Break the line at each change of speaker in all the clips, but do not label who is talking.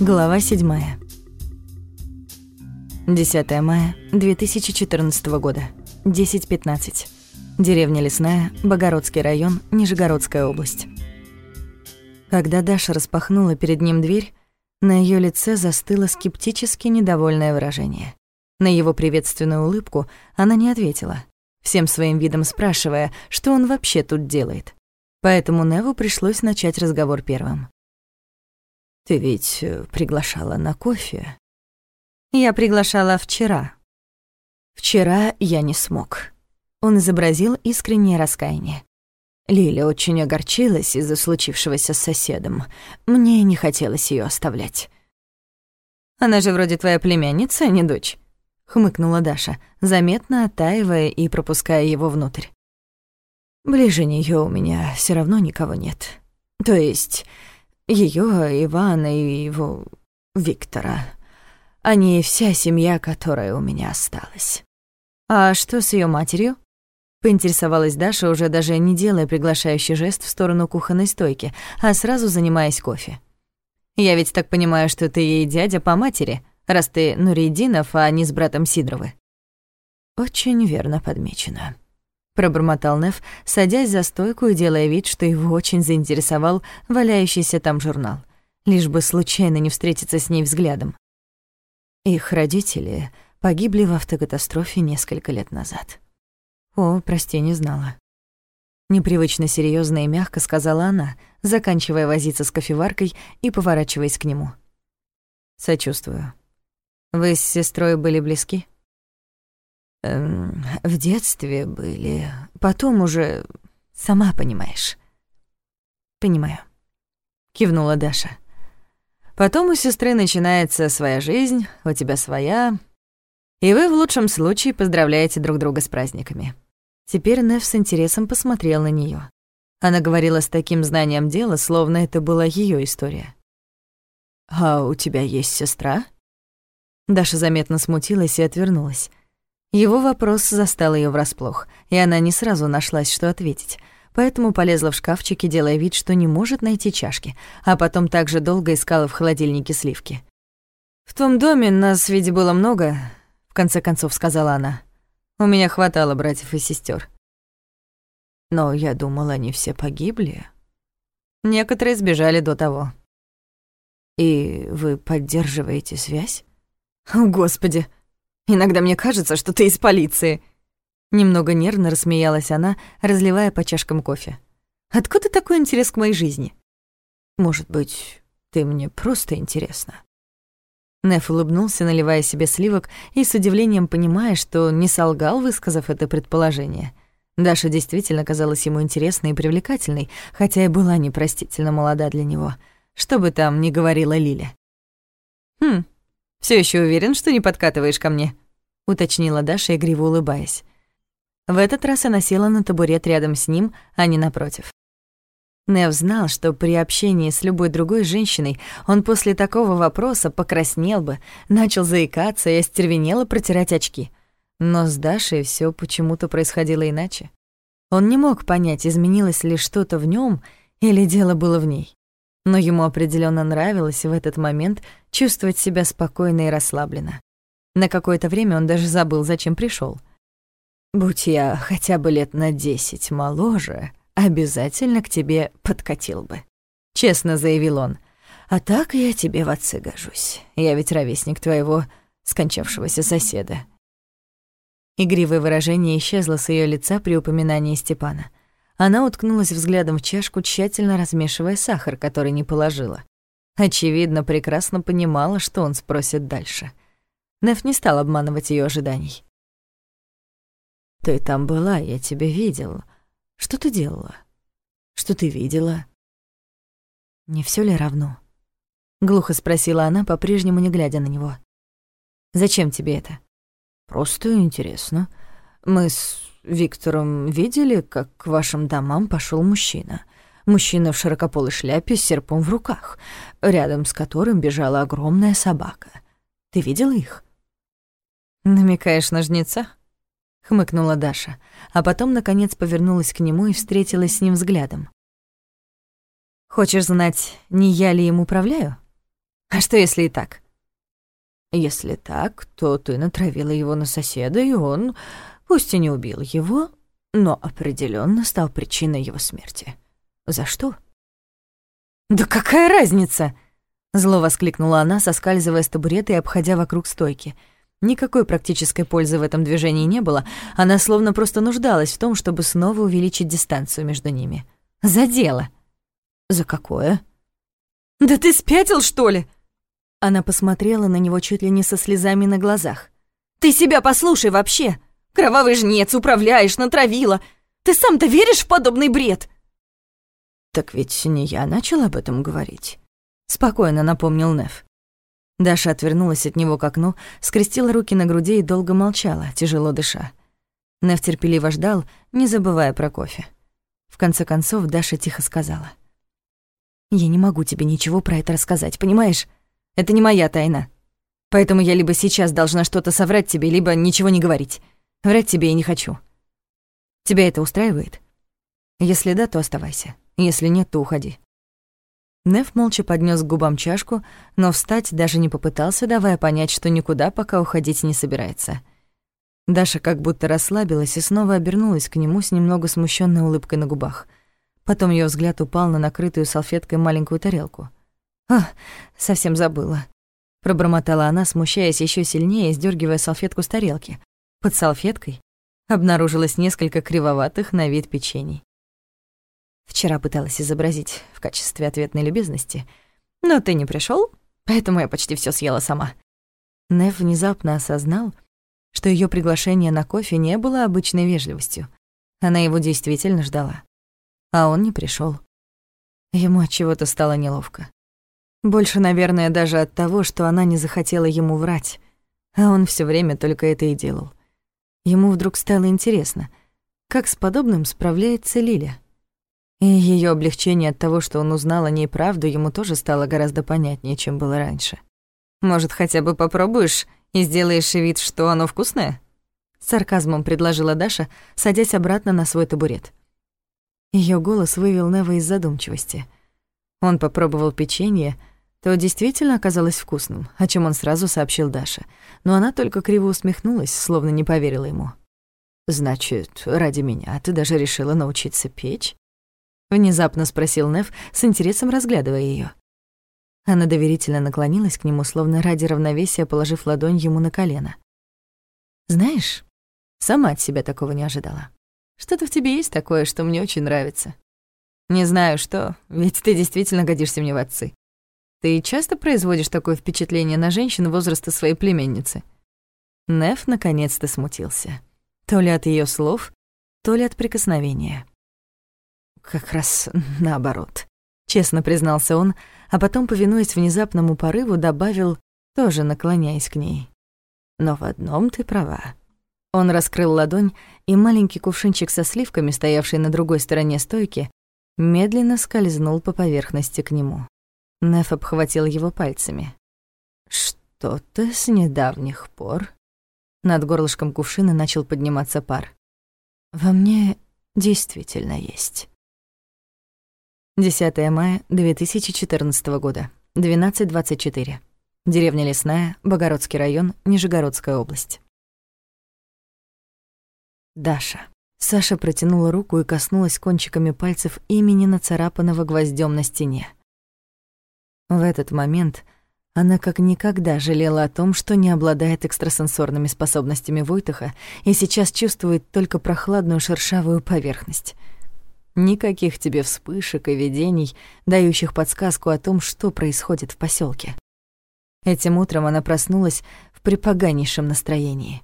Глава 7. 10 мая 2014 года. 10.15. Деревня Лесная, Богородский район, Нижегородская область. Когда Даша распахнула перед ним дверь, на ее лице застыло скептически недовольное выражение. На его приветственную улыбку она не ответила, всем своим видом спрашивая, что он вообще тут делает. Поэтому Неву пришлось начать разговор первым. Ты ведь э, приглашала на кофе? Я приглашала вчера. Вчера я не смог. Он изобразил искреннее раскаяние. Лиля очень огорчилась из-за случившегося с соседом. Мне не хотелось ее оставлять. «Она же вроде твоя племянница, а не дочь», — хмыкнула Даша, заметно оттаивая и пропуская его внутрь. «Ближе нее у меня все равно никого нет. То есть Ее, Ивана и его Виктора. Они вся семья, которая у меня осталась. А что с ее матерью? Поинтересовалась Даша, уже даже не делая приглашающий жест в сторону кухонной стойки, а сразу занимаясь кофе. «Я ведь так понимаю, что ты ей дядя по матери, раз ты Нуридинов, а не с братом Сидоровы». «Очень верно подмечено», пробормотал Неф, садясь за стойку и делая вид, что его очень заинтересовал валяющийся там журнал, лишь бы случайно не встретиться с ней взглядом. Их родители погибли в автокатастрофе несколько лет назад. О, прости, не знала. Непривычно серьезно и мягко сказала она, заканчивая возиться с кофеваркой и поворачиваясь к нему. Сочувствую. Вы с сестрой были близки? Эм, в детстве были. Потом уже, сама понимаешь. Понимаю. Кивнула Даша. Потом у сестры начинается своя жизнь, у тебя своя. И вы в лучшем случае поздравляете друг друга с праздниками. Теперь Нев с интересом посмотрел на нее. Она говорила с таким знанием дела, словно это была ее история. «А у тебя есть сестра?» Даша заметно смутилась и отвернулась. Его вопрос застал ее врасплох, и она не сразу нашлась, что ответить, поэтому полезла в шкафчики, делая вид, что не может найти чашки, а потом также долго искала в холодильнике сливки. «В том доме нас ведь было много», — в конце концов сказала она. «У меня хватало братьев и сестер. «Но я думала, они все погибли». «Некоторые сбежали до того». «И вы поддерживаете связь?» «О, Господи!» Иногда мне кажется, что ты из полиции». Немного нервно рассмеялась она, разливая по чашкам кофе. «Откуда такой интерес к моей жизни?» «Может быть, ты мне просто интересна?» Неф улыбнулся, наливая себе сливок, и с удивлением понимая, что не солгал, высказав это предположение. Даша действительно казалась ему интересной и привлекательной, хотя и была непростительно молода для него, что бы там ни говорила Лиля. «Хм, все еще уверен, что не подкатываешь ко мне?» — уточнила Даша, игриво улыбаясь. В этот раз она села на табурет рядом с ним, а не напротив. Нев знал, что при общении с любой другой женщиной он после такого вопроса покраснел бы, начал заикаться и остервенело протирать очки. Но с Дашей все почему-то происходило иначе. Он не мог понять, изменилось ли что-то в нем или дело было в ней но ему определенно нравилось в этот момент чувствовать себя спокойно и расслабленно. На какое-то время он даже забыл, зачем пришел. «Будь я хотя бы лет на десять моложе, обязательно к тебе подкатил бы», — честно заявил он. «А так я тебе в отцы гожусь. Я ведь ровесник твоего скончавшегося соседа». Игривое выражение исчезло с ее лица при упоминании Степана — она уткнулась взглядом в чашку, тщательно размешивая сахар, который не положила. Очевидно, прекрасно понимала, что он спросит дальше. Неф не стал обманывать ее ожиданий. «Ты там была, я тебя видел. Что ты делала? Что ты видела?» «Не все ли равно?» — глухо спросила она, по-прежнему не глядя на него. «Зачем тебе это?» «Просто интересно. Мы с Виктором видели, как к вашим домам пошел мужчина? Мужчина в широкополой шляпе с серпом в руках, рядом с которым бежала огромная собака. Ты видела их? Намекаешь на жнеца? хмыкнула Даша, а потом наконец повернулась к нему и встретилась с ним взглядом. Хочешь знать, не я ли им управляю? А что, если и так?
Если так, то ты натравила его на соседа, и он, пусть и не убил его, но определенно стал причиной его смерти. За что?
«Да какая разница?» Зло воскликнула она, соскальзывая с табурета и обходя вокруг стойки. Никакой практической пользы в этом движении не было, она словно просто нуждалась в том, чтобы снова увеличить дистанцию между ними. «За дело!»
«За какое?»
«Да ты спятил, что ли?» Она посмотрела на него чуть ли не со слезами на глазах. «Ты себя послушай вообще! Кровавый жнец, управляешь, натравила! Ты сам-то веришь в подобный бред?»
«Так ведь не я начал об этом говорить», —
спокойно напомнил Нев. Даша отвернулась от него к окну, скрестила руки на груди и долго молчала, тяжело дыша. Нев терпеливо ждал, не забывая про кофе. В конце концов Даша тихо сказала. «Я не могу тебе ничего про это рассказать, понимаешь? Это не моя тайна. Поэтому я либо сейчас должна что-то соврать тебе, либо ничего не говорить. Врать тебе я не хочу. Тебя это устраивает? Если да, то оставайся. Если нет, то уходи». Нев молча поднес к губам чашку, но встать даже не попытался, давая понять, что никуда пока уходить не собирается. Даша как будто расслабилась и снова обернулась к нему с немного смущенной улыбкой на губах. Потом ее взгляд упал на накрытую салфеткой маленькую тарелку — «А, совсем забыла», — пробормотала она, смущаясь еще сильнее, сдергивая салфетку с тарелки. Под салфеткой обнаружилось несколько кривоватых на вид печений. Вчера пыталась изобразить в качестве ответной любезности, но ты не пришел, поэтому я почти все съела сама. Нев внезапно осознал, что ее приглашение на кофе не было обычной вежливостью. Она его действительно ждала. А он не пришел. Ему от чего-то стало неловко. Больше, наверное, даже от того, что она не захотела ему врать, а он все время только это и делал. Ему вдруг стало интересно, как с подобным справляется Лиля. И ее облегчение от того, что он узнал о ней правду, ему тоже стало гораздо понятнее, чем было раньше. «Может, хотя бы попробуешь и сделаешь вид, что оно вкусное?» С сарказмом предложила Даша, садясь обратно на свой табурет. Ее голос вывел Нева из задумчивости. Он попробовал печенье, то действительно оказалось вкусным, о чем он сразу сообщил Даше. Но она только криво усмехнулась, словно не поверила ему. «Значит, ради меня ты даже решила научиться печь?» Внезапно спросил Нев, с интересом разглядывая ее. Она доверительно наклонилась к нему, словно ради равновесия положив ладонь ему на колено. «Знаешь, сама от себя такого не ожидала. Что-то в тебе есть такое, что мне очень нравится. Не знаю что, ведь ты действительно годишься мне в отцы. Ты часто производишь такое впечатление на женщин возраста своей племянницы?» Неф наконец-то смутился. То ли от ее слов, то ли от прикосновения. «Как раз наоборот», — честно признался он, а потом, повинуясь внезапному порыву, добавил, тоже наклоняясь к ней. «Но в одном ты права». Он раскрыл ладонь, и маленький кувшинчик со сливками, стоявший на другой стороне стойки, медленно скользнул по поверхности к нему. Неф обхватил его пальцами. «Что-то с недавних пор...» Над горлышком кувшина начал подниматься пар. «Во мне действительно есть». 10 мая 2014 года, 12.24. Деревня Лесная, Богородский район, Нижегородская область. Даша. Саша протянула руку и коснулась кончиками пальцев имени, нацарапанного гвоздем на стене. В этот момент она как никогда жалела о том, что не обладает экстрасенсорными способностями Войтаха и сейчас чувствует только прохладную шершавую поверхность. Никаких тебе вспышек и видений, дающих подсказку о том, что происходит в поселке. Этим утром она проснулась в припоганейшем настроении.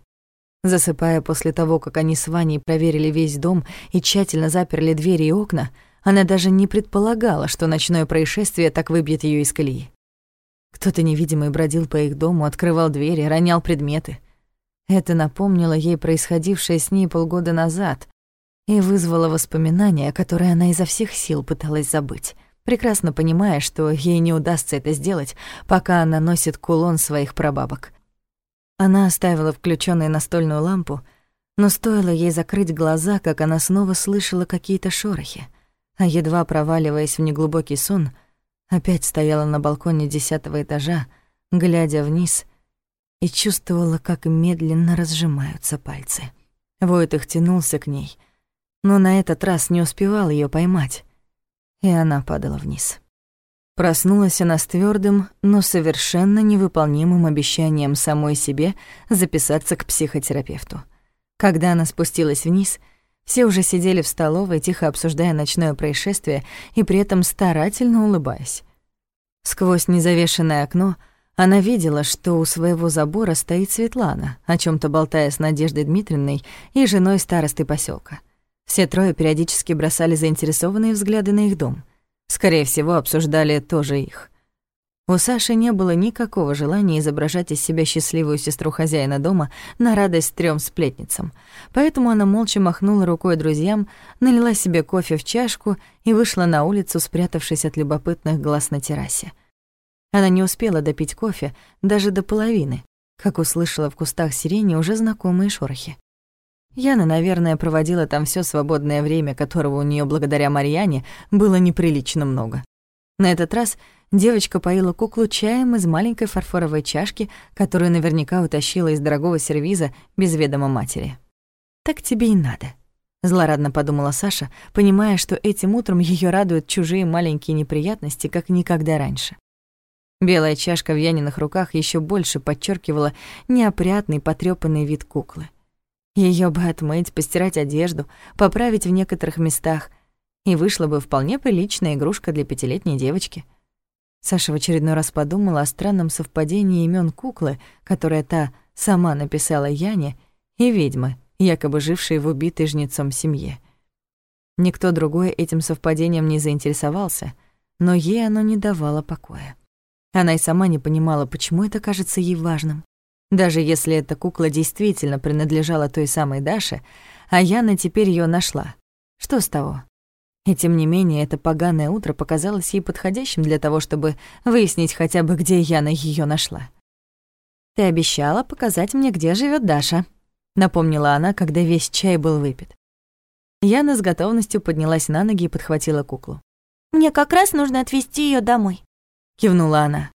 Засыпая после того, как они с Ваней проверили весь дом и тщательно заперли двери и окна, она даже не предполагала, что ночное происшествие так выбьет ее из колеи. Кто-то невидимый бродил по их дому, открывал двери, ронял предметы. Это напомнило ей происходившее с ней полгода назад и вызвало воспоминания, которые она изо всех сил пыталась забыть, прекрасно понимая, что ей не удастся это сделать, пока она носит кулон своих прабабок. Она оставила включенную настольную лампу, но стоило ей закрыть глаза, как она снова слышала какие-то шорохи — а едва проваливаясь в неглубокий сон, Опять стояла на балконе десятого этажа, глядя вниз, и чувствовала, как медленно разжимаются пальцы. Войтых тянулся к ней, но на этот раз не успевал ее поймать, и она падала вниз. Проснулась она с твердым, но совершенно невыполнимым обещанием самой себе записаться к психотерапевту. Когда она спустилась вниз, все уже сидели в столовой, тихо обсуждая ночное происшествие и при этом старательно улыбаясь. Сквозь незавешенное окно она видела, что у своего забора стоит Светлана, о чем то болтая с Надеждой Дмитриевной и женой старосты поселка. Все трое периодически бросали заинтересованные взгляды на их дом. Скорее всего, обсуждали тоже их. У Саши не было никакого желания изображать из себя счастливую сестру хозяина дома на радость трём сплетницам, поэтому она молча махнула рукой друзьям, налила себе кофе в чашку и вышла на улицу, спрятавшись от любопытных глаз на террасе. Она не успела допить кофе даже до половины, как услышала в кустах сирени уже знакомые шорохи. Яна, наверное, проводила там все свободное время, которого у нее благодаря Марьяне было неприлично много. На этот раз девочка поила куклу чаем из маленькой фарфоровой чашки, которую наверняка утащила из дорогого сервиза без ведома матери. «Так тебе и надо», — злорадно подумала Саша, понимая, что этим утром ее радуют чужие маленькие неприятности, как никогда раньше. Белая чашка в Яниных руках еще больше подчеркивала неопрятный, потрепанный вид куклы. Ее бы отмыть, постирать одежду, поправить в некоторых местах, и вышла бы вполне приличная игрушка для пятилетней девочки. Саша в очередной раз подумала о странном совпадении имен куклы, которое та сама написала Яне, и ведьмы, якобы жившей в убитой жнецом семье. Никто другой этим совпадением не заинтересовался, но ей оно не давало покоя. Она и сама не понимала, почему это кажется ей важным. Даже если эта кукла действительно принадлежала той самой Даше, а Яна теперь ее нашла. Что с того? И тем не менее, это поганое утро показалось ей подходящим для того, чтобы выяснить хотя бы, где Яна ее нашла. «Ты обещала показать мне, где живет Даша», — напомнила она, когда весь чай был выпит. Яна с готовностью поднялась на ноги и подхватила куклу.
«Мне как раз нужно отвезти ее домой», —
кивнула она.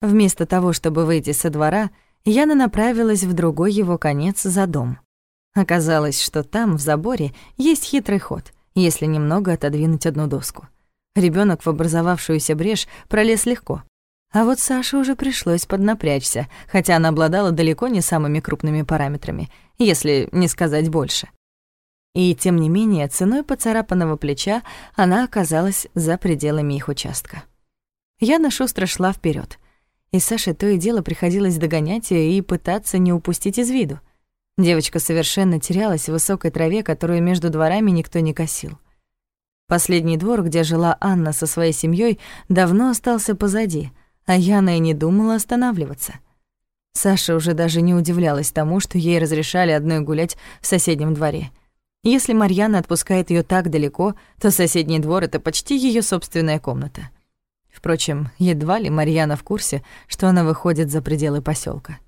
Вместо того, чтобы выйти со двора, Яна направилась в другой его конец за дом. Оказалось, что там, в заборе, есть хитрый ход, если немного отодвинуть одну доску. Ребенок в образовавшуюся брешь пролез легко. А вот Саше уже пришлось поднапрячься, хотя она обладала далеко не самыми крупными параметрами, если не сказать больше. И тем не менее, ценой поцарапанного плеча она оказалась за пределами их участка. Яна шустро шла вперед и Саше то и дело приходилось догонять ее и пытаться не упустить из виду. Девочка совершенно терялась в высокой траве, которую между дворами никто не косил. Последний двор, где жила Анна со своей семьей, давно остался позади, а Яна и не думала останавливаться. Саша уже даже не удивлялась тому, что ей разрешали одной гулять в соседнем дворе. Если Марьяна отпускает ее так далеко, то соседний двор — это почти ее собственная комната. Впрочем, едва ли Марьяна в курсе, что она выходит за пределы поселка.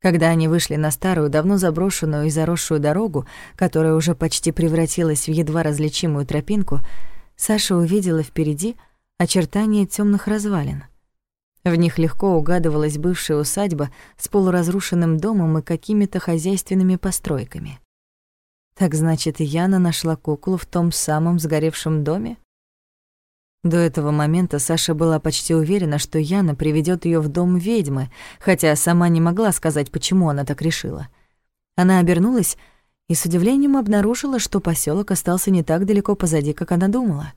Когда они вышли на старую, давно заброшенную и заросшую дорогу, которая уже почти превратилась в едва различимую тропинку, Саша увидела впереди очертания темных развалин. В них легко угадывалась бывшая усадьба с полуразрушенным домом и какими-то хозяйственными постройками. Так значит, Яна нашла куклу в том самом сгоревшем доме? До этого момента Саша была почти уверена, что Яна приведет ее в дом ведьмы, хотя сама не могла сказать, почему она так решила. Она обернулась и с удивлением обнаружила, что поселок остался не так далеко позади, как она думала.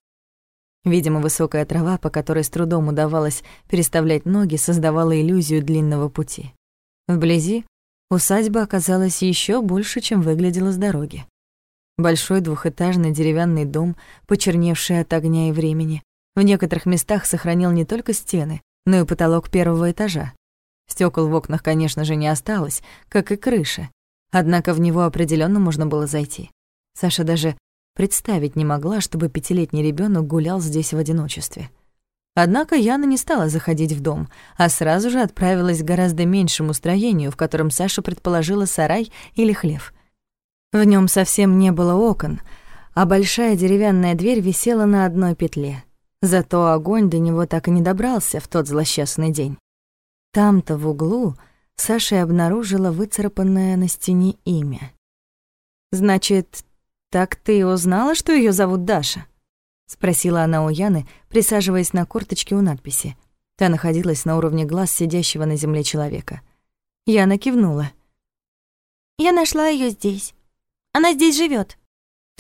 Видимо, высокая трава, по которой с трудом удавалось переставлять ноги, создавала иллюзию длинного пути. Вблизи усадьба оказалась еще больше, чем выглядела с дороги. Большой двухэтажный деревянный дом, почерневший от огня и времени, в некоторых местах сохранил не только стены, но и потолок первого этажа. Стекол в окнах, конечно же, не осталось, как и крыша. Однако в него определенно можно было зайти. Саша даже представить не могла, чтобы пятилетний ребенок гулял здесь в одиночестве. Однако Яна не стала заходить в дом, а сразу же отправилась к гораздо меньшему строению, в котором Саша предположила сарай или хлев. В нем совсем не было окон, а большая деревянная дверь висела на одной петле — Зато огонь до него так и не добрался в тот злосчастный день. Там-то в углу Саша обнаружила выцарапанное на стене имя. «Значит, так ты узнала, что ее зовут Даша?» — спросила она у Яны, присаживаясь на корточке у надписи. Та находилась на уровне глаз сидящего на земле человека. Яна кивнула.
«Я нашла ее здесь. Она здесь живет.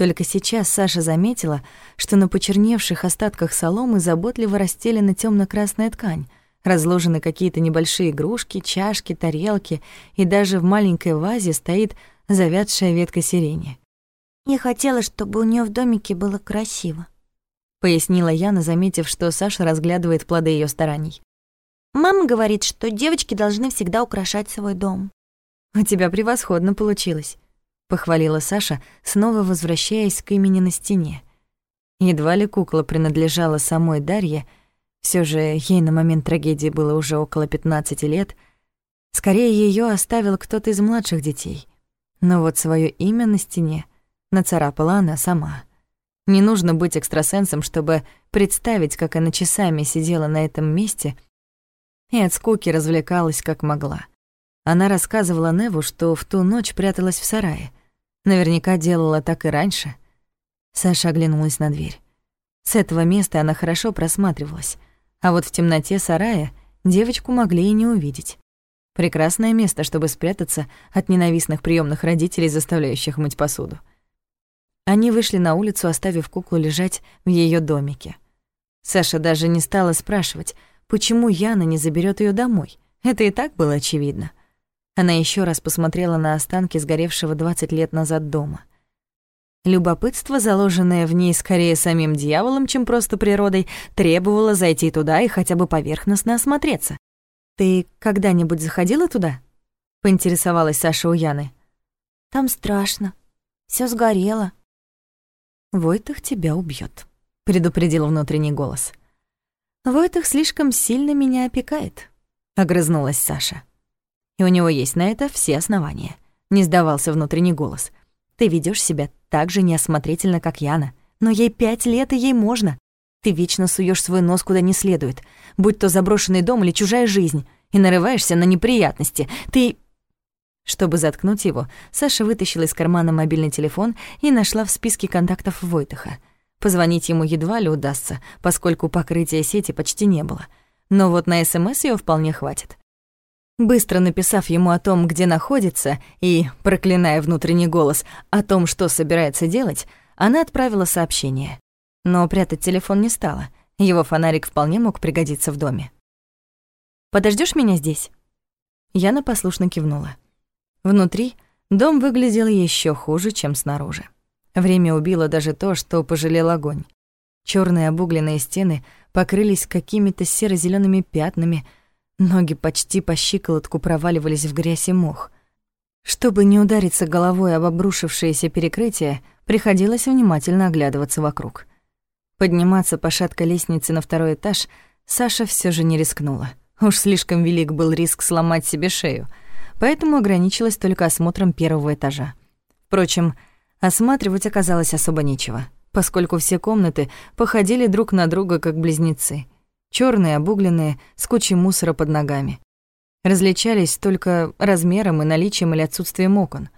Только сейчас Саша заметила, что на почерневших остатках соломы заботливо расстелена темно красная ткань, разложены какие-то небольшие игрушки, чашки, тарелки, и даже в маленькой вазе стоит завядшая ветка сирени.
«Я хотела, чтобы у нее в домике было красиво», —
пояснила Яна, заметив, что Саша разглядывает плоды ее стараний.
«Мама говорит, что девочки должны всегда украшать свой дом».
«У тебя превосходно получилось», похвалила Саша, снова возвращаясь к имени на стене. Едва ли кукла принадлежала самой Дарье, все же ей на момент трагедии было уже около 15 лет. Скорее ее оставил кто-то из младших детей. Но вот свое имя на стене нацарапала она сама. Не нужно быть экстрасенсом, чтобы представить, как она часами сидела на этом месте и от скуки развлекалась как могла. Она рассказывала Неву, что в ту ночь пряталась в сарае — Наверняка делала так и раньше. Саша оглянулась на дверь. С этого места она хорошо просматривалась, а вот в темноте сарая девочку могли и не увидеть. Прекрасное место, чтобы спрятаться от ненавистных приемных родителей, заставляющих мыть посуду. Они вышли на улицу, оставив куклу лежать в ее домике. Саша даже не стала спрашивать, почему Яна не заберет ее домой. Это и так было очевидно. Она еще раз посмотрела на останки сгоревшего 20 лет назад дома. Любопытство, заложенное в ней скорее самим дьяволом, чем просто природой, требовало зайти туда и хотя бы поверхностно осмотреться. «Ты когда-нибудь заходила туда?» — поинтересовалась Саша у Яны.
«Там страшно. Все сгорело».
«Войтах тебя убьет, предупредил внутренний голос. «Войтах слишком сильно меня опекает», — огрызнулась Саша и у него есть на это все основания. Не сдавался внутренний голос. Ты ведешь себя так же неосмотрительно, как Яна. Но ей пять лет, и ей можно. Ты вечно суешь свой нос куда не следует, будь то заброшенный дом или чужая жизнь, и нарываешься на неприятности. Ты... Чтобы заткнуть его, Саша вытащила из кармана мобильный телефон и нашла в списке контактов Войтаха. Позвонить ему едва ли удастся, поскольку покрытия сети почти не было. Но вот на СМС ее вполне хватит. Быстро написав ему о том, где находится, и, проклиная внутренний голос, о том, что собирается делать, она отправила сообщение. Но прятать телефон не стала. Его фонарик вполне мог пригодиться в доме. Подождешь меня здесь?» Яна послушно кивнула. Внутри дом выглядел еще хуже, чем снаружи. Время убило даже то, что пожалел огонь. Черные обугленные стены покрылись какими-то серо зелеными пятнами — Ноги почти по щиколотку проваливались в грязь и мох. Чтобы не удариться головой об обрушившееся перекрытие, приходилось внимательно оглядываться вокруг. Подниматься по шаткой лестнице на второй этаж Саша все же не рискнула. Уж слишком велик был риск сломать себе шею, поэтому ограничилась только осмотром первого этажа. Впрочем, осматривать оказалось особо нечего, поскольку все комнаты походили друг на друга как близнецы черные, обугленные, с кучей мусора под ногами. Различались только размером и наличием или отсутствием окон.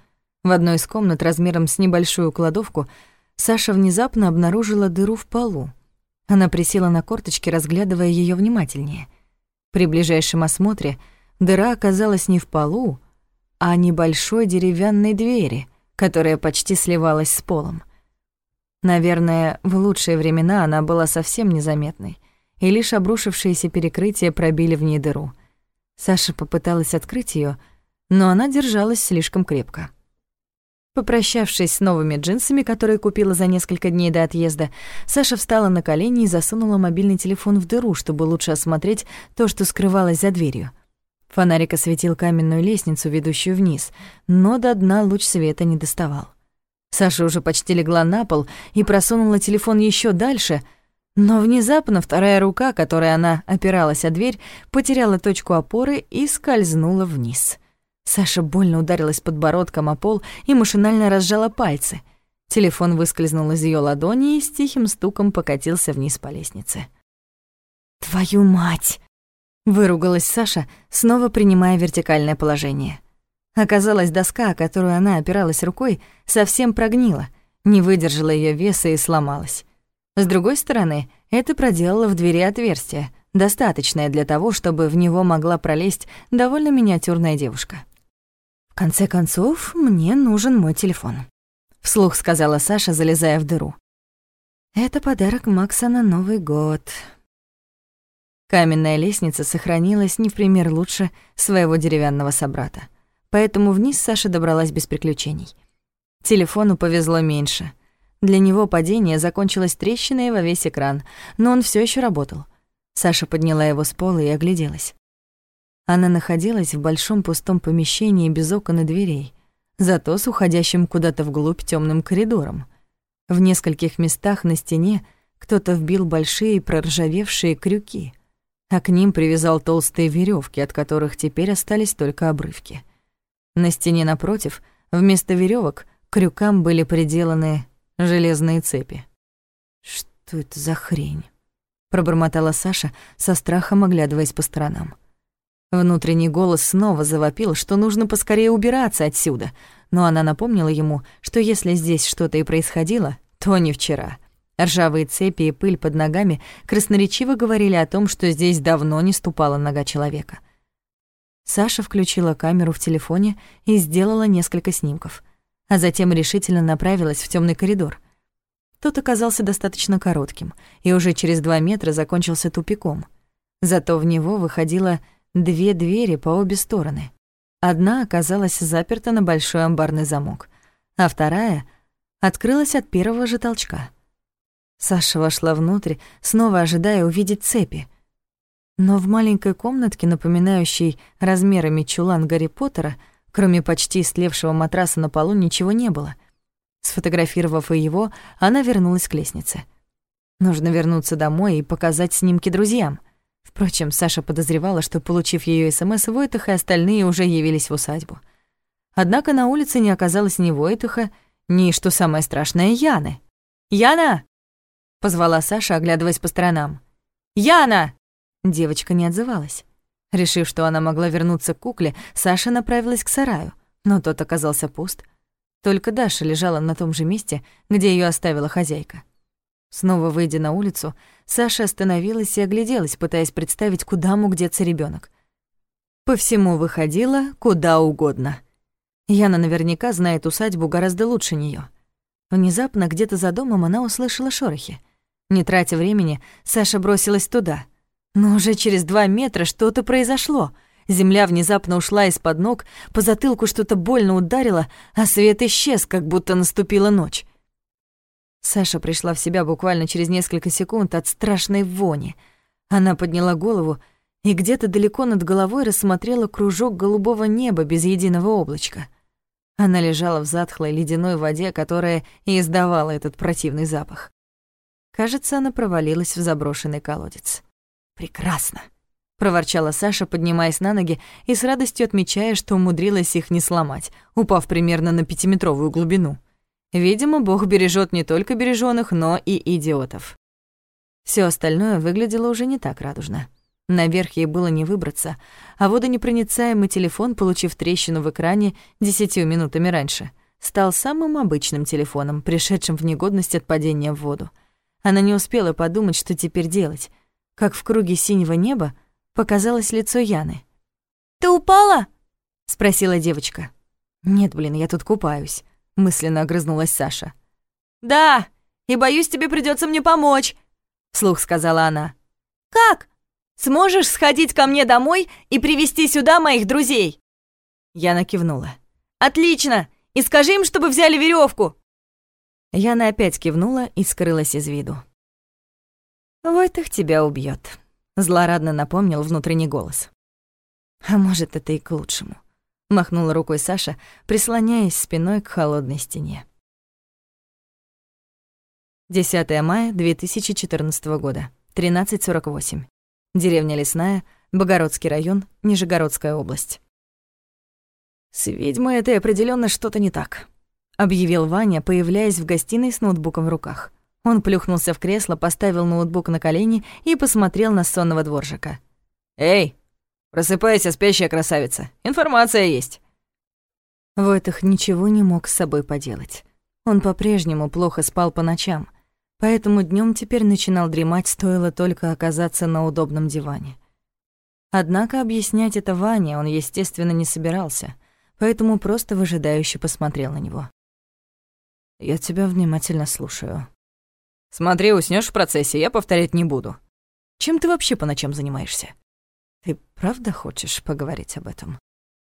В одной из комнат размером с небольшую кладовку Саша внезапно обнаружила дыру в полу. Она присела на корточки, разглядывая ее внимательнее. При ближайшем осмотре дыра оказалась не в полу, а небольшой деревянной двери, которая почти сливалась с полом. Наверное, в лучшие времена она была совсем незаметной и лишь обрушившиеся перекрытия пробили в ней дыру. Саша попыталась открыть ее, но она держалась слишком крепко. Попрощавшись с новыми джинсами, которые купила за несколько дней до отъезда, Саша встала на колени и засунула мобильный телефон в дыру, чтобы лучше осмотреть то, что скрывалось за дверью. Фонарик осветил каменную лестницу, ведущую вниз, но до дна луч света не доставал. Саша уже почти легла на пол и просунула телефон еще дальше — но внезапно вторая рука, которой она опиралась о дверь, потеряла точку опоры и скользнула вниз. Саша больно ударилась подбородком о пол и машинально разжала пальцы. Телефон выскользнул из ее ладони и с тихим стуком покатился вниз по лестнице.
«Твою мать!» — выругалась Саша, снова принимая вертикальное положение. Оказалось, доска, о которую она опиралась рукой, совсем прогнила, не выдержала ее веса и сломалась. С другой стороны, это проделало в двери отверстие, достаточное для того, чтобы в него могла пролезть довольно миниатюрная девушка. «В конце концов, мне нужен мой телефон», — вслух сказала Саша, залезая в дыру. «Это подарок Макса на Новый год». Каменная лестница сохранилась не в пример лучше своего деревянного собрата, поэтому вниз Саша добралась без приключений. Телефону повезло меньше — для него падение закончилось трещиной во весь экран, но он все еще работал. Саша подняла его с пола и огляделась. Она находилась в большом пустом помещении без окон и дверей, зато с уходящим куда-то вглубь темным коридором. В нескольких местах на стене кто-то вбил большие проржавевшие крюки, а к ним привязал толстые веревки, от которых теперь остались только обрывки. На стене напротив, вместо веревок крюкам были приделаны железные цепи. «Что это за хрень?» — пробормотала Саша, со страхом оглядываясь по сторонам. Внутренний голос снова завопил, что нужно поскорее убираться отсюда, но она напомнила ему, что если здесь что-то и происходило, то не вчера. Ржавые цепи и пыль под ногами красноречиво говорили о том, что здесь давно не ступала нога человека. Саша включила камеру в телефоне и сделала несколько снимков — а затем решительно направилась в темный коридор. Тот оказался достаточно коротким, и уже через два метра закончился тупиком. Зато в него выходило две двери по обе стороны. Одна оказалась заперта на большой амбарный замок, а вторая открылась от первого же толчка. Саша вошла внутрь, снова ожидая увидеть цепи. Но в маленькой комнатке, напоминающей размерами чулан Гарри Поттера, Кроме почти слевшего матраса на полу ничего не было. Сфотографировав и его, она вернулась к лестнице. Нужно вернуться домой и показать снимки друзьям. Впрочем, Саша подозревала, что, получив ее СМС, Войтах и остальные уже явились в усадьбу. Однако на улице не оказалось ни Войтаха, ни, что самое страшное, Яны. «Яна!» — позвала Саша, оглядываясь по сторонам. «Яна!» Девочка не отзывалась. Решив, что она могла вернуться к кукле, Саша направилась к сараю, но тот оказался пуст. Только Даша лежала на том же месте, где ее оставила хозяйка. Снова выйдя на улицу, Саша остановилась и огляделась, пытаясь представить, куда мог деться ребенок. По всему выходила куда угодно. Яна наверняка знает усадьбу гораздо лучше нее. Внезапно где-то за домом она услышала шорохи. Не тратя времени, Саша бросилась туда — но уже через два метра что-то произошло. Земля внезапно ушла из-под ног, по затылку что-то больно ударило, а свет исчез, как будто наступила ночь. Саша пришла в себя буквально через несколько секунд от страшной вони. Она подняла голову и где-то далеко над головой рассмотрела кружок голубого неба без единого облачка. Она лежала в затхлой ледяной воде, которая и издавала этот противный запах. Кажется, она провалилась в заброшенный колодец. «Прекрасно», — проворчала Саша, поднимаясь на ноги и с радостью отмечая, что умудрилась их не сломать, упав примерно на пятиметровую глубину. Видимо, Бог бережет не только бережённых, но и идиотов. Все остальное выглядело уже не так радужно. Наверх ей было не выбраться, а водонепроницаемый телефон, получив трещину в экране десятью минутами раньше, стал самым обычным телефоном, пришедшим в негодность от падения в воду. Она не успела подумать, что теперь делать — как в круге синего неба показалось лицо Яны.
«Ты упала?»
— спросила девочка. «Нет, блин, я тут купаюсь», — мысленно огрызнулась Саша.
«Да, и боюсь, тебе придется мне помочь», — вслух сказала она.
«Как?»
«Сможешь сходить ко мне домой и привести сюда моих друзей?» Яна кивнула. «Отлично! И скажи им, чтобы взяли веревку. Яна опять кивнула и скрылась из виду. «Войтых тебя убьет, злорадно напомнил внутренний голос. «А может, это и к лучшему», — махнула рукой Саша, прислоняясь спиной к холодной стене. 10 мая 2014 года, 13.48. Деревня Лесная, Богородский район, Нижегородская область. С ведьмой это определенно что-то не так.
объявил Ваня, появляясь в гостиной с ноутбуком в руках. Он плюхнулся в кресло, поставил ноутбук на колени и посмотрел на сонного дворжика.
«Эй, просыпайся, спящая красавица. Информация есть».
Войтых ничего не мог с собой поделать. Он по-прежнему плохо спал по ночам, поэтому днем теперь начинал дремать, стоило только оказаться на удобном диване. Однако объяснять это Ване он, естественно, не собирался, поэтому просто выжидающе посмотрел на него. «Я тебя внимательно слушаю».
«Смотри, уснешь в процессе, я повторять не буду».
«Чем ты вообще по ночам занимаешься?» «Ты правда хочешь поговорить об этом?»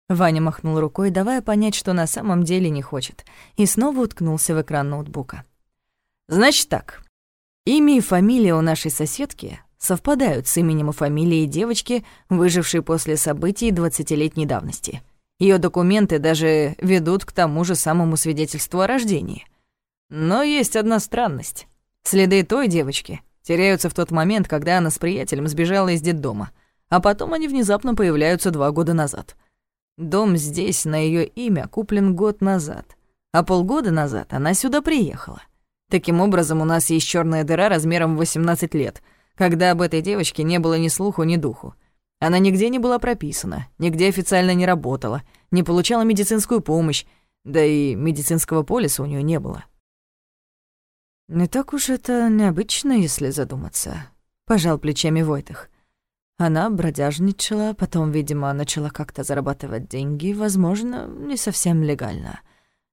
Ваня махнул рукой, давая понять, что на самом деле не хочет, и снова уткнулся в экран ноутбука.
«Значит так. Имя и фамилия у нашей соседки совпадают с именем и фамилией девочки, выжившей после событий двадцатилетней давности. Ее документы даже ведут к тому же самому свидетельству о рождении. Но есть одна странность. Следы той девочки теряются в тот момент, когда она с приятелем сбежала из детдома, а потом они внезапно появляются два года назад — Дом здесь на ее имя куплен год назад, а полгода назад она сюда приехала. Таким образом, у нас есть черная дыра размером в 18 лет, когда об этой девочке не было ни слуху, ни духу. Она нигде не была прописана, нигде официально не работала, не получала медицинскую помощь, да и медицинского полиса у нее не было.
«Не так уж это необычно, если задуматься», — пожал плечами Войтых. Она бродяжничала, потом, видимо, начала как-то зарабатывать деньги, возможно, не совсем легально.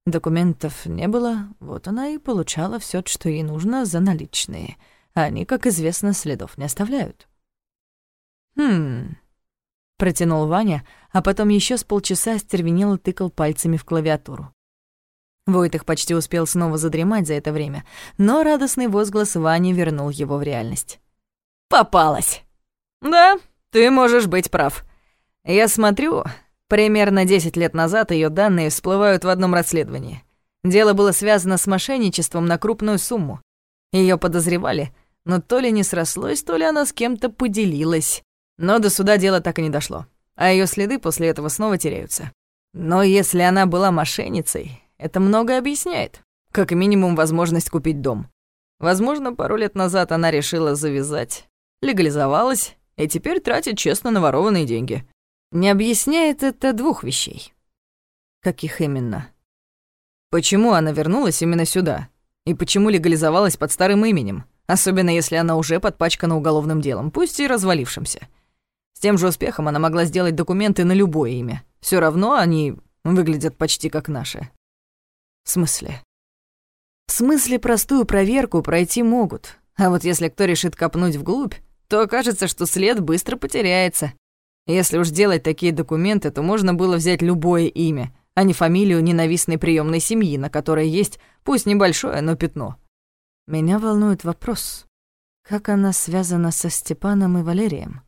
Документов не было, вот она и получала все, что ей нужно за наличные. Они, как известно, следов не оставляют.
«Хм...» — протянул Ваня, а потом еще с полчаса стервенел и тыкал пальцами в клавиатуру.
Войтых почти успел снова задремать за это время, но радостный возглас Вани вернул его в реальность.
«Попалась!» «Да, ты можешь быть прав. Я смотрю, примерно 10 лет назад ее данные всплывают в одном расследовании. Дело было связано с мошенничеством на крупную сумму. Ее подозревали, но то ли не срослось, то ли она с кем-то поделилась. Но до суда дело так и не дошло, а ее следы после этого снова теряются. Но если она была мошенницей, это многое объясняет. Как минимум возможность купить дом. Возможно, пару лет назад она решила завязать, легализовалась и теперь тратит честно наворованные деньги. Не объясняет это двух вещей.
Каких именно?
Почему она вернулась именно сюда? И почему легализовалась под старым именем? Особенно если она уже подпачкана уголовным делом, пусть и развалившимся. С тем же успехом она могла сделать документы на любое имя. Все равно они выглядят почти как наши.
В смысле?
В смысле простую проверку пройти могут. А вот если кто решит копнуть вглубь, то окажется, что след быстро потеряется. Если уж делать такие документы, то можно было взять любое имя, а не фамилию ненавистной приемной семьи, на которой есть, пусть небольшое, но пятно.
Меня волнует вопрос, как она связана со Степаном и Валерием?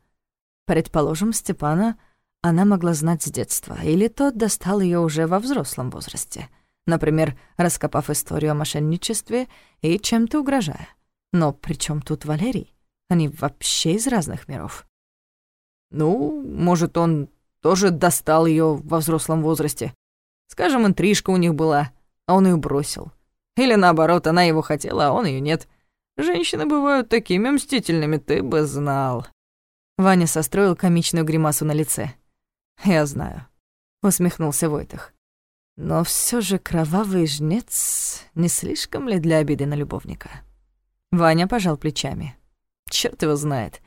Предположим, Степана она могла знать с детства, или тот достал ее уже во взрослом возрасте, например, раскопав историю о мошенничестве и чем-то угрожая. Но при чем тут Валерий? Они вообще из разных миров.
Ну, может, он тоже достал ее во взрослом возрасте. Скажем, интрижка у них была, а он ее бросил. Или наоборот, она его хотела, а он ее нет. Женщины бывают такими мстительными, ты бы знал.
Ваня состроил комичную гримасу на лице. «Я знаю», — усмехнулся Войтах. «Но все же кровавый жнец не слишком ли для обиды на любовника?» Ваня пожал плечами.
Черт его знает.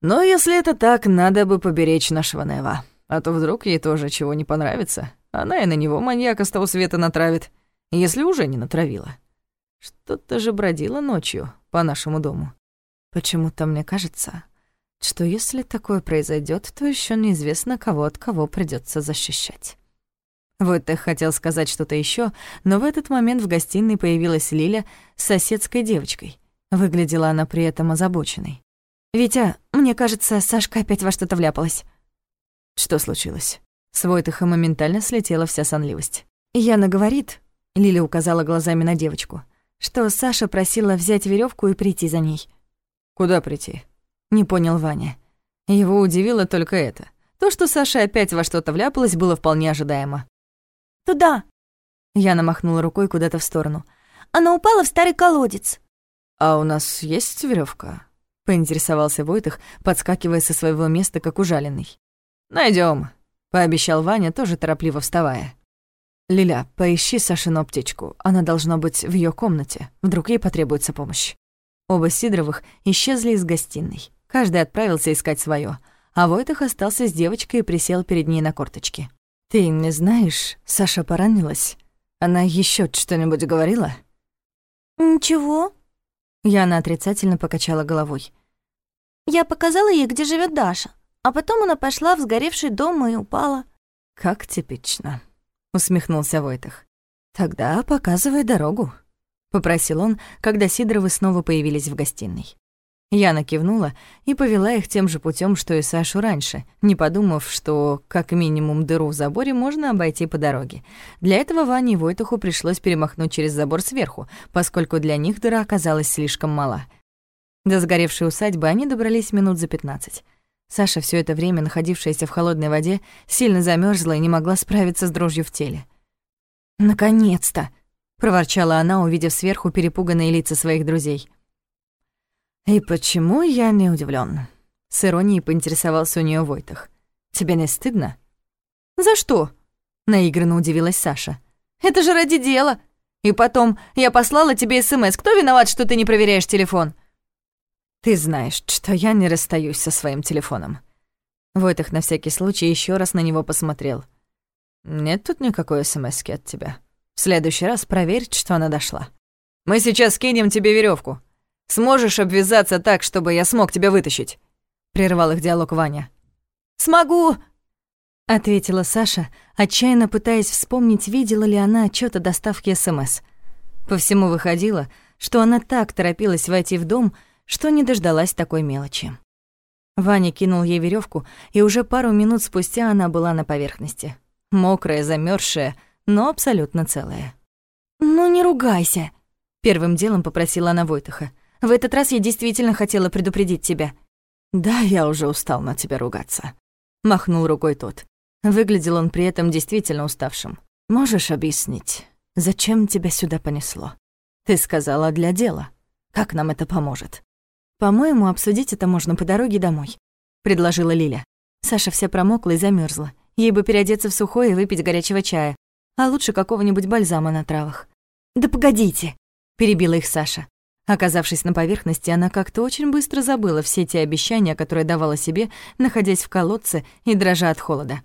Но если это так, надо бы поберечь нашего Нева. А то вдруг ей тоже чего не понравится. Она и на него маньяка с того света натравит, если уже не натравила. Что-то же бродило ночью по нашему дому.
Почему-то мне кажется, что если такое произойдет, то еще неизвестно, кого от кого придется защищать. Вот я хотел сказать что-то еще, но в этот момент в гостиной появилась Лиля с соседской девочкой. Выглядела она при этом озабоченной.
«Витя, мне кажется, Сашка опять во что-то вляпалась».
«Что случилось?» С Войтыха моментально слетела вся сонливость.
«Яна говорит», — Лиля указала глазами на девочку, «что Саша просила взять веревку и прийти за ней».
«Куда прийти?»
— не понял Ваня. Его удивило только это. То, что Саша опять во что-то вляпалась, было вполне ожидаемо.
«Туда!»
Яна махнула рукой куда-то в сторону.
«Она упала в старый колодец».
«А у нас есть веревка? поинтересовался Войтых, подскакивая со своего места, как ужаленный. Найдем, пообещал Ваня, тоже торопливо вставая. «Лиля, поищи Сашину аптечку. Она должна быть в ее комнате. Вдруг ей потребуется помощь». Оба Сидоровых исчезли из гостиной. Каждый отправился искать свое, а Войтых остался с девочкой и присел перед ней на корточки. «Ты не знаешь, Саша поранилась? Она еще что-нибудь говорила?»
«Ничего».
Яна отрицательно покачала головой.
«Я показала ей, где живет Даша, а потом она пошла в сгоревший дом и упала».
«Как типично», — усмехнулся Войтых. «Тогда показывай дорогу», — попросил он, когда Сидоровы снова появились в гостиной. Яна кивнула и повела их тем же путем, что и Сашу раньше, не подумав, что как минимум дыру в заборе можно обойти по дороге. Для этого Ване и Войтуху пришлось перемахнуть через забор сверху, поскольку для них дыра оказалась слишком мала. До сгоревшей усадьбы они добрались минут за пятнадцать. Саша, все это время находившаяся в холодной воде, сильно замерзла и не могла справиться с дрожью в теле. «Наконец-то!» — проворчала она, увидев сверху перепуганные лица своих друзей — «И почему я не удивлен? С иронией поинтересовался у нее Войтах. «Тебе не стыдно?»
«За что?» — наигранно удивилась Саша. «Это же ради дела. И потом, я послала тебе СМС. Кто виноват, что ты не проверяешь телефон?»
«Ты знаешь, что я не расстаюсь со своим телефоном». Войтах на всякий случай еще раз на него посмотрел. «Нет тут никакой СМС от тебя. В следующий раз проверь, что она дошла».
«Мы сейчас скинем тебе веревку, Сможешь обвязаться так, чтобы я смог тебя вытащить?» Прервал их диалог Ваня.
«Смогу!»
— ответила Саша, отчаянно пытаясь вспомнить, видела ли она отчёт о доставке СМС. По всему выходило, что она так торопилась войти в дом, что не дождалась такой мелочи. Ваня кинул ей веревку, и уже пару минут спустя она была на поверхности. Мокрая, замерзшая, но абсолютно целая.
«Ну не ругайся», —
первым делом попросила она Войтаха. В этот раз я действительно хотела предупредить тебя».
«Да, я уже устал на тебя ругаться», — махнул рукой тот. Выглядел он при этом действительно уставшим. «Можешь объяснить, зачем тебя сюда понесло? Ты сказала для дела. Как нам это поможет?»
«По-моему, обсудить это можно по дороге домой», — предложила Лиля. Саша вся промокла и замерзла. Ей бы переодеться в сухое и выпить горячего чая, а лучше какого-нибудь бальзама на травах.
«Да погодите», —
перебила их Саша. Оказавшись на поверхности, она как-то очень быстро забыла все те обещания, которые давала себе, находясь в колодце и дрожа от холода.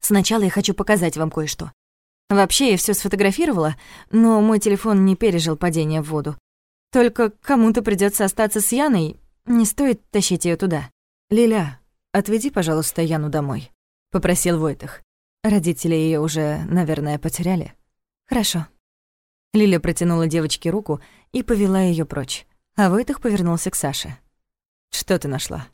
Сначала я хочу показать вам кое-что. Вообще, я все сфотографировала, но мой телефон не пережил падение в воду. Только кому-то придется остаться с Яной, не стоит тащить ее туда.
«Лиля, отведи, пожалуйста, Яну домой», — попросил Войтах. Родители ее уже, наверное, потеряли.
«Хорошо», Лиля протянула девочке руку и повела ее прочь, а Войтах повернулся к Саше.
«Что ты нашла?»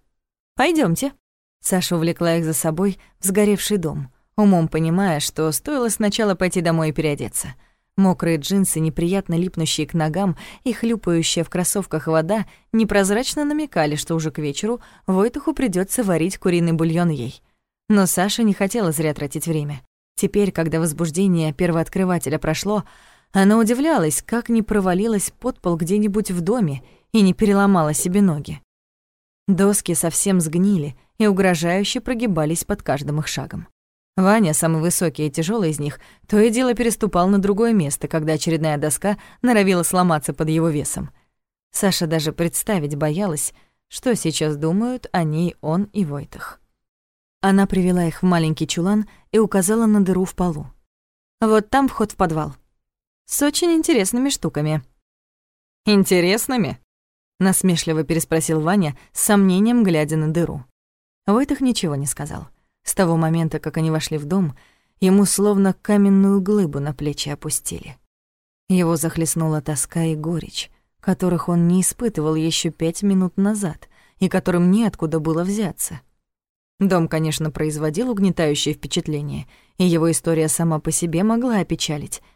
Пойдемте. Саша увлекла их за собой в сгоревший дом, умом понимая, что стоило сначала пойти домой и переодеться. Мокрые джинсы, неприятно липнущие к ногам и хлюпающая в кроссовках вода непрозрачно намекали, что уже к вечеру Войтуху придется варить куриный бульон ей. Но Саша не хотела зря тратить время. Теперь, когда возбуждение первооткрывателя прошло, она удивлялась, как не провалилась под пол где-нибудь в доме и не переломала себе ноги. Доски совсем сгнили и угрожающе прогибались под каждым их шагом. Ваня, самый высокий и тяжелый из них, то и дело переступал на другое место, когда очередная доска норовила сломаться под его весом. Саша даже представить боялась, что сейчас думают о ней он и Войтах. Она привела их в маленький чулан и указала на дыру в полу. «Вот там вход в подвал с очень интересными штуками».
«Интересными?» — насмешливо переспросил Ваня, с сомнением глядя на дыру. Войтах ничего не сказал. С того момента, как они вошли в дом, ему словно каменную глыбу на плечи опустили. Его захлестнула тоска и горечь, которых он не испытывал еще пять минут назад и которым неоткуда было взяться. Дом, конечно, производил угнетающее впечатление, и его история сама по себе могла опечалить —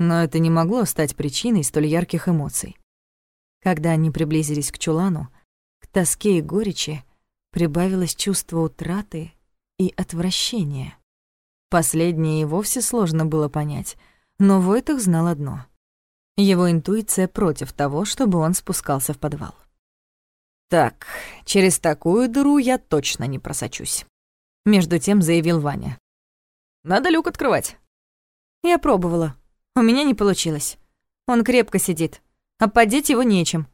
но это не могло стать причиной столь ярких эмоций. Когда они приблизились к чулану, к тоске и горечи прибавилось чувство утраты и отвращения. Последнее и вовсе сложно было понять.
Но Войтах знал одно. Его интуиция против того, чтобы он спускался в подвал. «Так, через такую дыру я точно не просочусь», — между тем заявил Ваня. «Надо люк открывать».
Я пробовала. У меня не получилось. Он крепко сидит, а поддеть его нечем.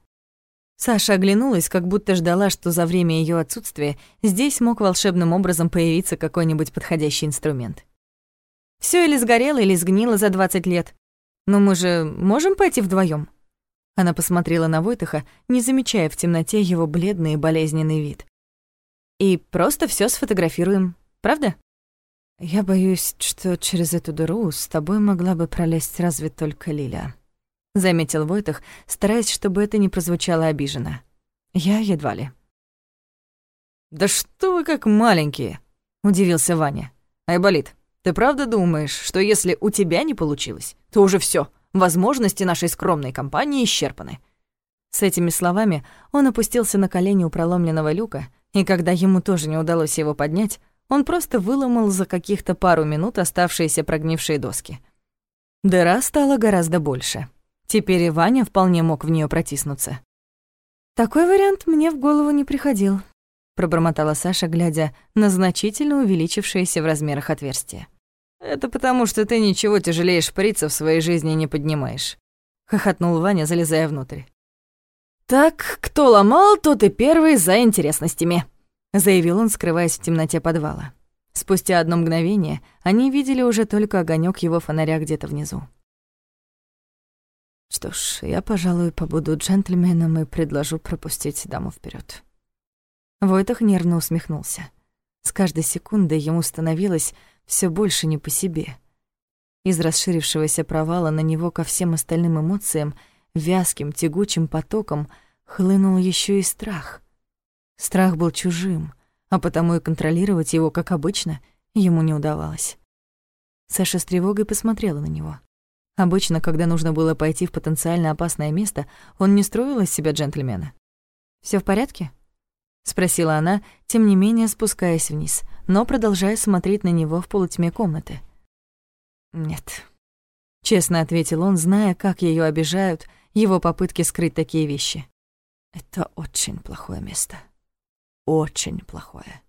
Саша оглянулась, как будто ждала, что за время ее отсутствия здесь мог волшебным образом появиться какой-нибудь подходящий инструмент. Все или сгорело, или сгнило за 20 лет. Но мы же можем пойти вдвоем. Она посмотрела на Войтаха, не замечая в темноте его бледный и болезненный вид. «И просто все сфотографируем, правда?»
«Я боюсь, что через эту дыру с тобой могла бы пролезть разве только Лиля», — заметил Войтах, стараясь, чтобы это не прозвучало обиженно. «Я едва ли».
«Да что вы как маленькие!» — удивился Ваня. «Айболит, ты правда думаешь, что если у тебя не получилось, то уже все, возможности нашей скромной компании исчерпаны?» С этими словами он опустился на колени у проломленного люка, и когда ему тоже не удалось его поднять, он просто выломал за каких-то пару минут оставшиеся прогнившие доски. Дыра стала гораздо больше. Теперь и Ваня вполне мог в нее протиснуться.
«Такой вариант мне в голову не приходил»,
пробормотала Саша, глядя на значительно увеличившееся в размерах отверстие. «Это потому, что ты ничего тяжелее шприца в своей жизни не поднимаешь», — хохотнул Ваня, залезая внутрь. «Так, кто ломал, тот и первый за интересностями», заявил он, скрываясь в темноте подвала. Спустя одно мгновение они видели уже только огонек его фонаря где-то внизу.
Что ж, я, пожалуй, побуду джентльменом и предложу пропустить даму вперед.
Войтах нервно усмехнулся. С каждой секундой ему становилось все больше не по себе. Из расширившегося провала на него ко всем остальным эмоциям, вязким, тягучим потоком, хлынул еще и страх — Страх был чужим, а потому и контролировать его, как обычно, ему не удавалось. Саша с тревогой посмотрела на него. Обычно, когда нужно было пойти в потенциально опасное место, он не строил из себя джентльмена. Все в порядке?» — спросила она, тем не менее спускаясь вниз, но продолжая смотреть на него в полутьме комнаты. «Нет», — честно ответил он, зная, как ее обижают его попытки скрыть такие вещи.
«Это очень плохое место» очень плохое.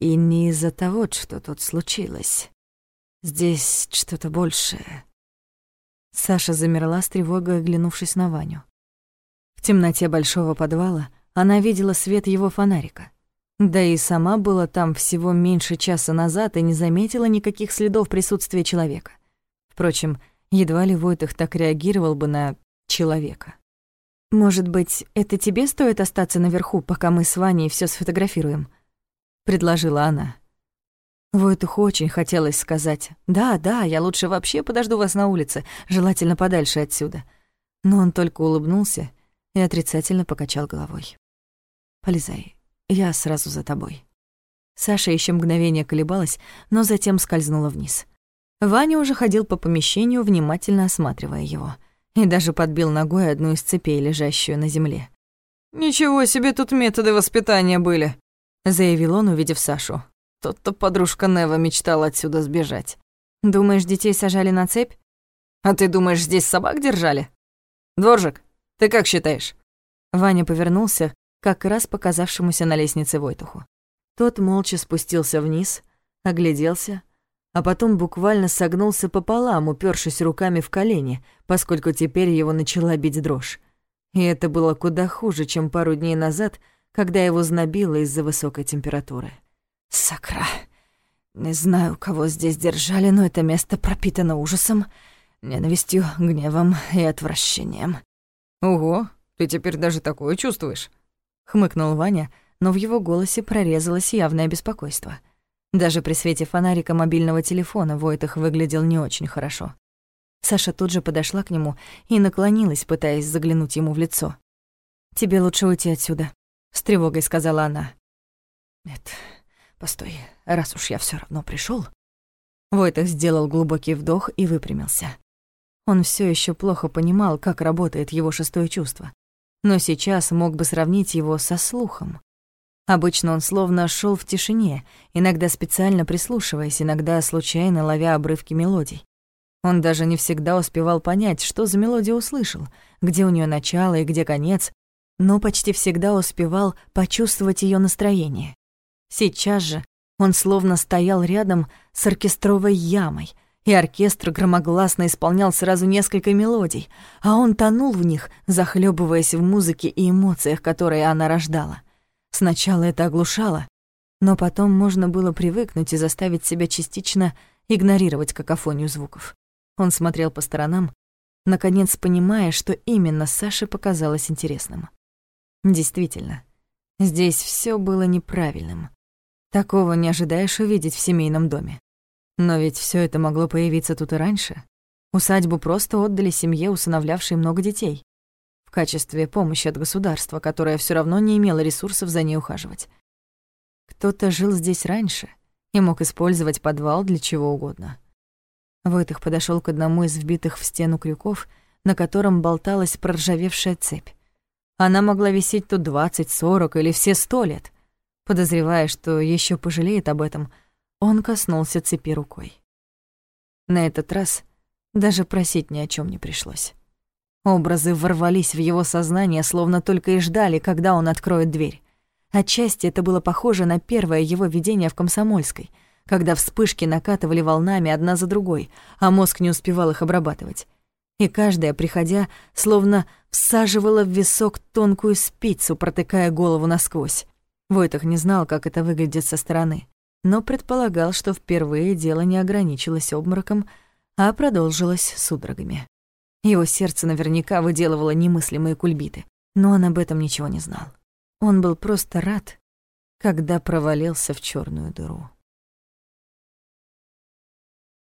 И не из-за того, что тут случилось. Здесь что-то большее.
Саша замерла с тревогой, оглянувшись на Ваню. В темноте большого подвала она видела свет его фонарика. Да и сама была там всего меньше часа назад и не заметила никаких следов присутствия человека. Впрочем, едва ли Войтых так реагировал бы на человека.
«Может быть, это тебе стоит остаться наверху, пока мы с Ваней все сфотографируем?»
— предложила она. Войтуху очень хотелось сказать «Да, да, я лучше вообще подожду вас на улице, желательно подальше отсюда». Но он только улыбнулся и отрицательно покачал головой. «Полезай, я сразу за тобой». Саша еще мгновение колебалась, но затем скользнула вниз. Ваня уже ходил по помещению, внимательно осматривая его — и даже подбил ногой одну из цепей, лежащую на земле. «Ничего себе тут методы воспитания были», — заявил он, увидев Сашу. «Тот-то подружка Нева мечтала отсюда сбежать».
«Думаешь, детей сажали на цепь?»
«А ты думаешь, здесь собак держали?» «Дворжик, ты как считаешь?» Ваня повернулся, как раз показавшемуся на лестнице Войтуху. Тот молча спустился вниз, огляделся, а потом буквально согнулся пополам, упершись руками в колени, поскольку теперь его начала бить дрожь. И это было куда хуже, чем пару дней назад, когда его знобило из-за высокой температуры.
«Сакра, не знаю, кого здесь держали, но это место пропитано ужасом, ненавистью, гневом и отвращением».
«Ого, ты теперь даже такое чувствуешь?» — хмыкнул Ваня, но в его голосе прорезалось явное беспокойство — даже при свете фонарика мобильного телефона Войтах выглядел не очень хорошо. Саша тут же подошла к нему и наклонилась, пытаясь заглянуть ему в лицо. «Тебе лучше уйти отсюда», — с тревогой сказала она.
«Нет, постой, раз уж я все равно пришел.
Войтах сделал глубокий вдох и выпрямился. Он все еще плохо понимал, как работает его шестое чувство, но сейчас мог бы сравнить его со слухом. Обычно он словно шел в тишине, иногда специально прислушиваясь, иногда случайно ловя обрывки мелодий. Он даже не всегда успевал понять, что за мелодию услышал, где у нее начало и где конец, но почти всегда успевал почувствовать ее настроение. Сейчас же он словно стоял рядом с оркестровой ямой, и оркестр громогласно исполнял сразу несколько мелодий, а он тонул в них, захлебываясь в музыке и эмоциях, которые она рождала. Сначала это оглушало, но потом можно было привыкнуть и заставить себя частично игнорировать какофонию звуков. Он смотрел по сторонам, наконец понимая, что именно Саше показалось интересным. Действительно, здесь все было неправильным. Такого не ожидаешь увидеть в семейном доме. Но ведь все это могло появиться тут и раньше. Усадьбу просто отдали семье, усыновлявшей много детей, в качестве помощи от государства, которое все равно не имело ресурсов за ней ухаживать. Кто-то жил здесь раньше и мог использовать подвал для чего угодно. Войтых подошел к одному из вбитых в стену крюков, на котором болталась проржавевшая цепь. Она могла висеть тут двадцать, сорок или все сто лет. Подозревая, что еще пожалеет об этом, он коснулся цепи рукой. На этот раз даже просить ни о чем не пришлось. Образы ворвались в его сознание, словно только и ждали, когда он откроет дверь. Отчасти это было похоже на первое его видение в Комсомольской, когда вспышки накатывали волнами одна за другой, а мозг не успевал их обрабатывать. И каждая, приходя, словно всаживала в висок тонкую спицу, протыкая голову насквозь. Войтах не знал, как это выглядит со стороны, но предполагал, что впервые дело не ограничилось обмороком, а продолжилось судорогами. Его сердце наверняка выделывало немыслимые кульбиты, но он об этом ничего не знал. Он был просто рад, когда провалился в черную дыру.